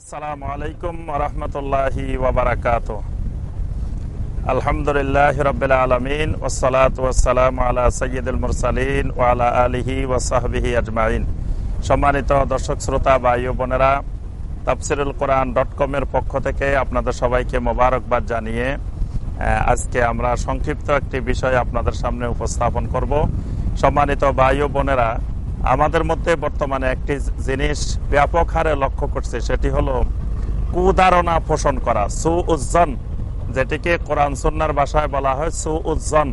আসসালামু আলাইকুম রহমতুল্লাহি ওবরাকাত আলহামদুলিল্লাহ রবিল আলমিন ওসালাত ওসালাম আলা সৈয়দুল মুরসালিন ওয়ালা আলিহি ওসাহবিহি আজমাইন। সম্মানিত দর্শক, শ্রোতা বা বোনেরা, তাফসিরুল কোরআন ডট কমের পক্ষ থেকে আপনাদের সবাইকে মোবারকবাদ জানিয়ে আজকে আমরা সংক্ষিপ্ত একটি বিষয় আপনাদের সামনে উপস্থাপন করব। সম্মানিত ও বোনেরা আমাদের মধ্যে বর্তমানে একটি জিনিস ব্যাপক হারে লক্ষ্য করছে, সেটি হলো কুদারণা পোষণ করা সু উজ্জন যেটিকে কোরআন সন্ন্যার ভাষায় বলা হয় সু উজ্জন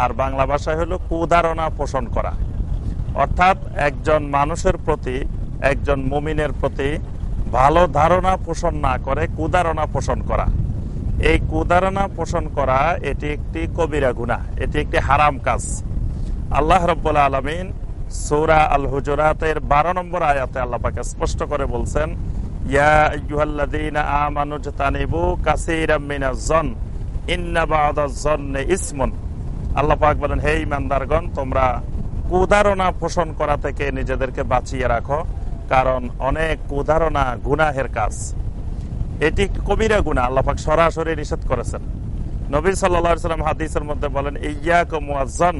আর বাংলা ভাষায় হলো কুদারণা পোষণ করা। অর্থাৎ একজন মানুষের প্রতি, একজন মুমিনের প্রতি ভালো ধারণা পোষণ না করে কুদারণা পোষণ করা। এই কুদারণা পোষণ করা, এটি একটি কবিরা গুনাহ, এটি একটি হারাম কাজ। আল্লাহ রব্বুল আলমিন সৌরা আল হুজরাতের বারো নম্বর আয়াতে আল্লাহ পাকে স্পষ্ট করে বলছেন, ইয়া পোষণ করা থেকে নিজেদেরকে বাঁচিয়ে রাখো, কারণ অনেক গুনাহের কাজ। এটি কবিরা আল্লাপাক সরাসরি নিষেধ করেছেন। নবী সাল্লাম হাদিসের মধ্যে বলেন ইয়াকন বা ইন্না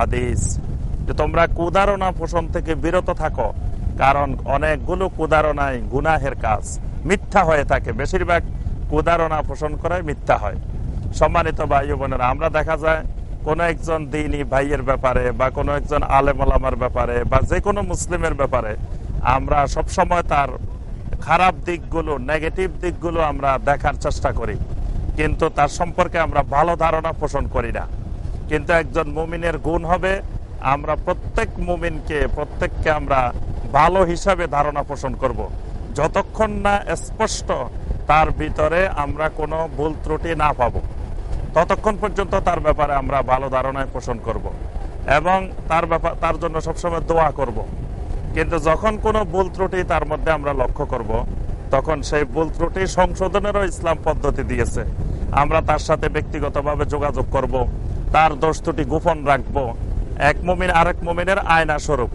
হাদিস। যে তোমরা কুদারণা পোষণ থেকে বিরত থাকো, কারণ অনেকগুলো কুদারণায় গুনাহের কাজ। মিথ্যা হয়ে থাকে। বেশিরভাগ কুদারণা পোষণ করায় মিথ্যা হয়। সম্মানিত ভাই বোনেরা, আমরা দেখা যায় কোনো একজন দিনী ভাইয়ের ব্যাপারে বা কোনো একজন আলেমালামার ব্যাপারে বা যে কোনো মুসলিমের ব্যাপারে আমরা সব সময় তার খারাপ দিকগুলো নেগেটিভ দিকগুলো আমরা দেখার চেষ্টা করি। কিন্তু তার সম্পর্কে আমরা ভালো ধারণা পোষণ করি না। কিন্তু একজন মুমিনের গুণ হবে আমরা প্রত্যেক মুমিনকে, প্রত্যেককে আমরা ভালো হিসাবে ধারণা পোষণ করব। যতক্ষণ না স্পষ্ট, তার ভিতরে আমরা কোনো ভুল ত্রুটি না পাব ততক্ষণ পর্যন্ত তার ব্যাপারে আমরা ভালো ধারণায় পোষণ করব। এবং তার ব্যাপার তার জন্য সবসময় দোয়া করব। কিন্তু যখন কোনো ভুল ত্রুটি তার মধ্যে আমরা লক্ষ্য করব। তখন সেই ভুল ত্রুটি সংশোধনেরও ইসলাম পদ্ধতি দিয়েছে আমরা তার সাথে ব্যক্তিগতভাবে যোগাযোগ করব। তার দোষ ত্রুটি গোপন রাখব। এক মুমিন আরেক মুমিনের আয়না স্বরূপ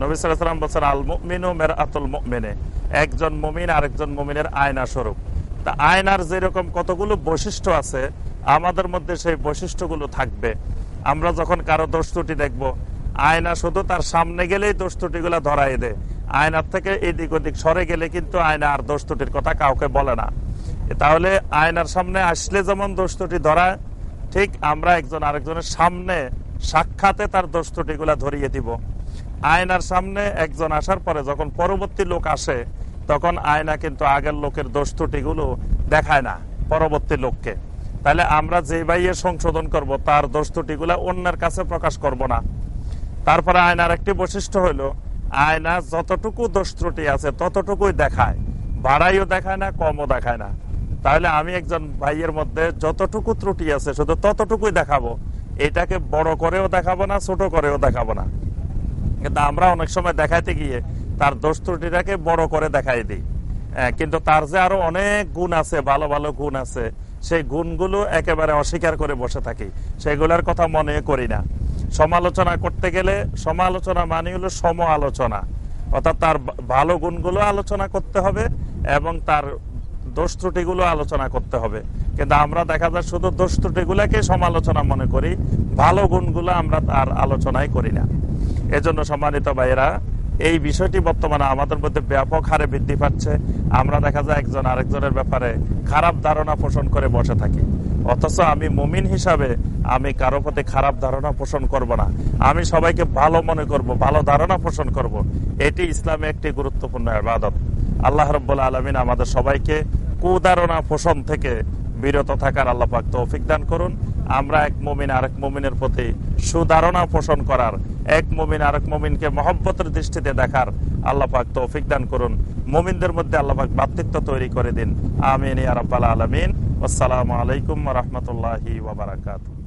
নবী সাল্লাম বলছেন, আল মুমিনু মের আতুল মুমিনে। একজন মুমিন আরেকজন মমিনের আয়না স্বরূপ তা আয়নার যেরকম কতগুলো বৈশিষ্ট্য আছে, আমাদের মধ্যে সেই বৈশিষ্ট্যগুলো থাকবে। আমরা যখন কারও দোষ ত্রুটি দেখব, আয়না শুধু তার সামনে গেলেই দোষ ত্রুটিগুলো ধরাই দেয়। আয়নার থেকে এদিক ওদিক সরে গেলে কিন্তু আয়না আর দোষ ত্রুটির কথা কাউকে বলে না। তাহলে আয়নার সামনে আসলে যেমন দোষ ত্রুটি ধরায় ঠিক আমরা একজন আরেকজনের সামনে সাক্ষাতে তার দোষ ধরিয়ে দিব। আয়নার সামনে একজন আসার পরে যখন পরবর্তী লোক আসে, তখন আয়না কিন্তু আগের লোকের দোষ দেখায় না পরবর্তী লোককে। তাহলে আমরা যে ভাইয়ের সংশোধন করব, তার দোষ ত্রুটিগুলা অন্যের কাছে প্রকাশ করব না। তারপরে আয়নার একটি বৈশিষ্ট্য হলো আয়না যতটুকু দোষ ত্রুটি আছে ততটুকুই দেখায়। বাড়াইও দেখায় না, কমও দেখায় না। তাহলে আমি একজন ভাইয়ের মধ্যে যতটুকু ত্রুটি আছে শুধু ততটুকুই দেখাবো। এটাকে বড় করেও দেখাবো না ছোট করেও দেখাবো না। কিন্তু আমরা অনেক সময় দেখাইতে গিয়ে তার দোষ ত্রুটিটাকে বড় করে দেখাই দিই। হ্যাঁ, কিন্তু তার যে আরও অনেক গুণ আছে ভালো ভালো গুণ আছে সেই গুণগুলো একেবারে অস্বীকার করে বসে থাকি। সেগুলোর কথা মনে করি না। সমালোচনা করতে গেলে সমালোচনা মানে হলো সম আলোচনা অর্থাৎ তার ভালো গুণগুলো আলোচনা করতে হবে এবং তার দোষ ত্রুটিগুলো আলোচনা করতে হবে। কিন্তু আমরা দেখা যায় শুধু দোষ ত্রুটিগুলোকে সমালোচনা মনে করি, ভালো গুণগুলো আমরা তার আলোচনাই করি না। এজন্য সম্মানিত ভাইয়েরা, এই বিষয়টি বর্তমানে আমাদের মধ্যে ব্যাপক হারে বৃদ্ধি পাচ্ছে। আমরা দেখা যায় একজন আরেকজনের ব্যাপারে খারাপ ধারণা পোষণ করে বসে থাকি। অথচ আমি মুমিন হিসাবে আমি কারও প্রতি খারাপ ধারণা পোষণ করব না। আমি সবাইকে ভালো মনে করব, ভালো ধারণা পোষণ করব। এটি ইসলামে একটি গুরুত্বপূর্ণ আবাদত আল্লাহ রব্বুল আলমিন আমাদের সবাইকে কুদারণা পোষণ থেকে বিরত থাকার আল্লাপাক তৌফিক দান করুন। আমরা এক মমিন আরেক মমিনের প্রতি সুধারণা পোষণ করার, এক মমিন আরেক মমিনকে মহব্বতের দৃষ্টিতে দেখার আল্লাপাক তৌফিক দান করুন। মমিনদের মধ্যে আল্লাপাক বাতৃত্ব তৈরি করে দিন। আমিন আরব্বাল আলমিন। আসসালামু আলাইকুম রহমতুল্লাহি বারাকাতুহু।